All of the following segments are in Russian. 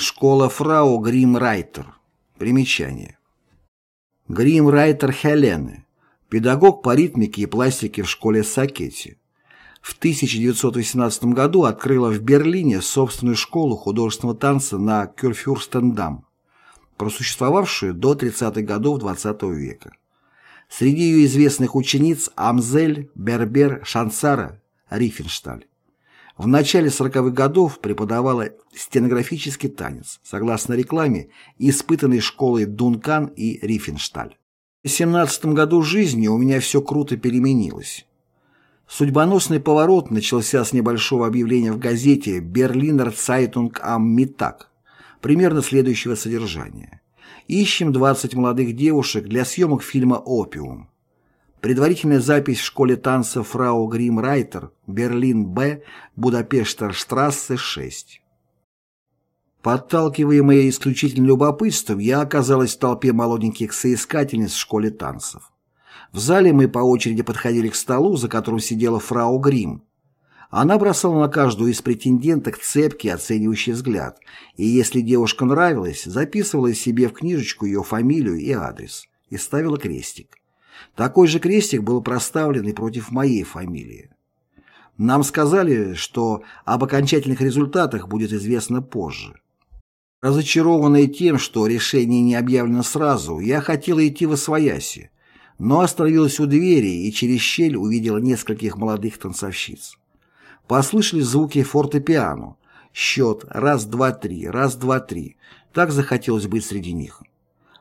Школа фрау Гримрайтер. Примечание. Гримрайтер Хелены. Педагог по ритмике и пластике в школе Сакетти. В 1918 году открыла в Берлине собственную школу художественного танца на Кюрфюрстендам, просуществовавшую до 30-х годов XX -го века. Среди ее известных учениц Амзель, Бербер, Шансара, Рифеншталь. В начале 40-х годов преподавала стенографический танец, согласно рекламе, испытанной школой Дункан и Рифеншталь. В 17 году жизни у меня все круто переменилось. Судьбоносный поворот начался с небольшого объявления в газете «Берлинер Цайтунг ам Миттаг», примерно следующего содержания. Ищем 20 молодых девушек для съемок фильма «Опиум». Предварительная запись в школе танца фрау Грим Райтер, Берлин Б, Будапештер Штрассе 6. Подталкиваемая исключительным любопытством, я оказалась в толпе молоденьких соискательниц в школе танцев. В зале мы по очереди подходили к столу, за которым сидела фрау Грим. Она бросала на каждую из претенденток цепкий оценивающий взгляд, и если девушка нравилась, записывала себе в книжечку ее фамилию и адрес, и ставила крестик. Такой же крестик был проставлен и против моей фамилии. Нам сказали, что об окончательных результатах будет известно позже. Разочарованная тем, что решение не объявлено сразу, я хотела идти в Освояси, но остановилась у двери и через щель увидела нескольких молодых танцовщиц. Послышались звуки фортепиано. Счет раз-два-три, раз-два-три. Так захотелось быть среди них.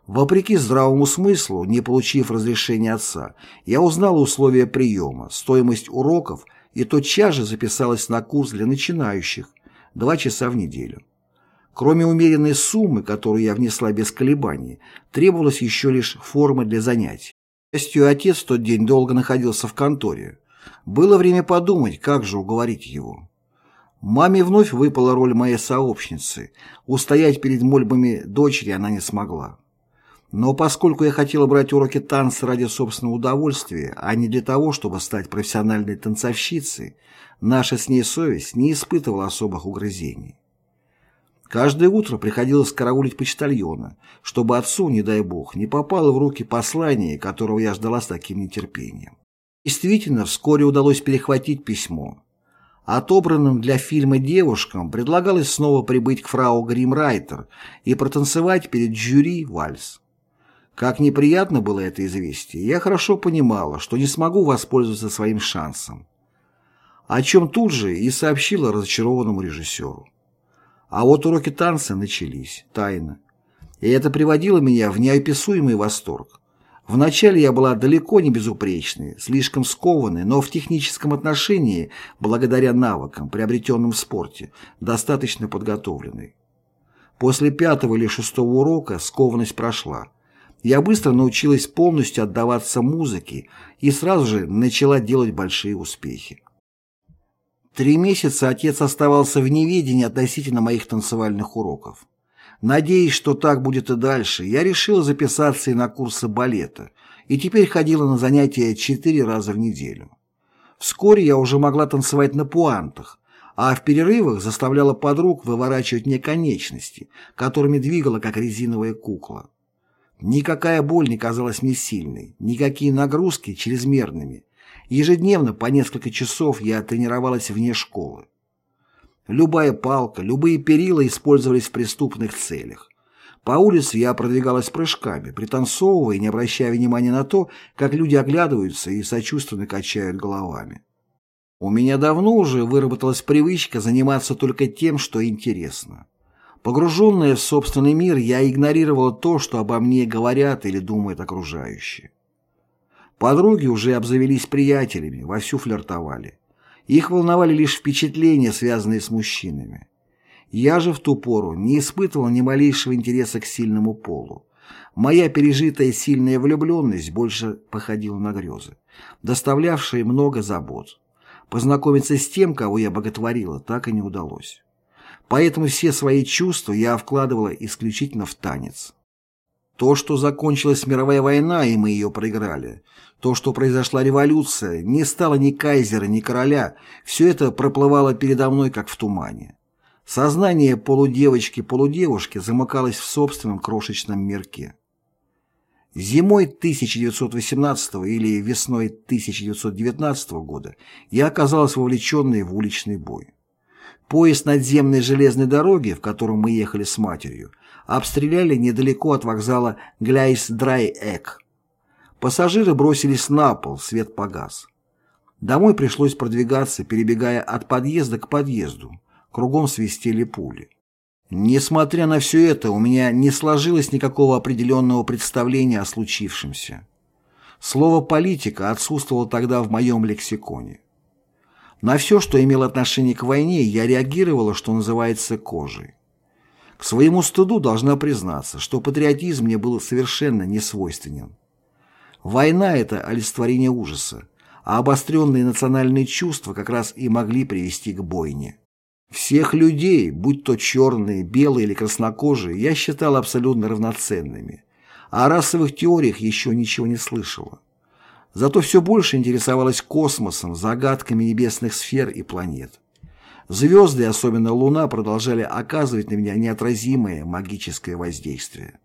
Вопреки здравому смыслу, не получив разрешения отца, я узнала условия приема, стоимость уроков и тотчас же записалась на курс для начинающих, два часа в неделю. Кроме умеренной суммы, которую я внесла без колебаний, требовалась еще лишь форма для занятий. К счастью, отец в тот день долго находился в конторе. Было время подумать, как же уговорить его. Маме вновь выпала роль моей сообщницы. Устоять перед мольбами дочери она не смогла. Но поскольку я хотела брать уроки танца ради собственного удовольствия, а не для того, чтобы стать профессиональной танцовщицей, наша с ней совесть не испытывала особых угрызений. Каждое утро приходилось караулить почтальона, чтобы отцу, не дай бог, не попало в руки послание, которого я ждала с таким нетерпением. Действительно, вскоре удалось перехватить письмо. Отобранным для фильма девушкам предлагалось снова прибыть к фрау Гримрайтер и протанцевать перед жюри вальс. Как неприятно было это известие, я хорошо понимала, что не смогу воспользоваться своим шансом. О чем тут же и сообщила разочарованному режиссеру. А вот уроки танца начались, тайно. И это приводило меня в неописуемый восторг. Вначале я была далеко не безупречной, слишком скованной, но в техническом отношении, благодаря навыкам, приобретенным в спорте, достаточно подготовленной. После пятого или шестого урока скованность прошла. Я быстро научилась полностью отдаваться музыке и сразу же начала делать большие успехи. Три месяца отец оставался в неведении относительно моих танцевальных уроков. Надеясь, что так будет и дальше, я решила записаться и на курсы балета, и теперь ходила на занятия четыре раза в неделю. Вскоре я уже могла танцевать на пуантах, а в перерывах заставляла подруг выворачивать мне конечности, которыми двигала, как резиновая кукла. Никакая боль не казалась мне сильной, никакие нагрузки чрезмерными. Ежедневно по несколько часов я тренировалась вне школы. Любая палка, любые перила использовались в преступных целях. По улице я продвигалась прыжками, пританцовывая не обращая внимания на то, как люди оглядываются и сочувственно качают головами. У меня давно уже выработалась привычка заниматься только тем, что интересно. Погруженная в собственный мир, я игнорировала то, что обо мне говорят или думают окружающие. Подруги уже обзавелись приятелями, вовсю флиртовали. Их волновали лишь впечатления, связанные с мужчинами. Я же в ту пору не испытывал ни малейшего интереса к сильному полу. Моя пережитая сильная влюбленность больше походила на грезы, доставлявшие много забот. Познакомиться с тем, кого я боготворила, так и не удалось. Поэтому все свои чувства я вкладывала исключительно в танец. То, что закончилась мировая война, и мы ее проиграли, то, что произошла революция, не стало ни кайзера, ни короля, все это проплывало передо мной, как в тумане. Сознание полудевочки-полудевушки замыкалось в собственном крошечном мирке. Зимой 1918 или весной 1919 года я оказалась вовлеченной в уличный бой. Поезд надземной железной дороги, в котором мы ехали с матерью, обстреляли недалеко от вокзала Гляйс-Драй-Эк. Пассажиры бросились на пол, свет погас. Домой пришлось продвигаться, перебегая от подъезда к подъезду. Кругом свистели пули. Несмотря на все это, у меня не сложилось никакого определенного представления о случившемся. Слово «политика» отсутствовало тогда в моем лексиконе. На все, что имело отношение к войне, я реагировала, что называется, кожей. К своему стыду должна признаться, что патриотизм мне был совершенно не свойственен. Война – это олицетворение ужаса, а обостренные национальные чувства как раз и могли привести к бойне. Всех людей, будь то черные, белые или краснокожие, я считал абсолютно равноценными. А о расовых теориях еще ничего не слышала. Зато все больше интересовалась космосом, загадками небесных сфер и планет. Звезды, особенно Луна, продолжали оказывать на меня неотразимое магическое воздействие.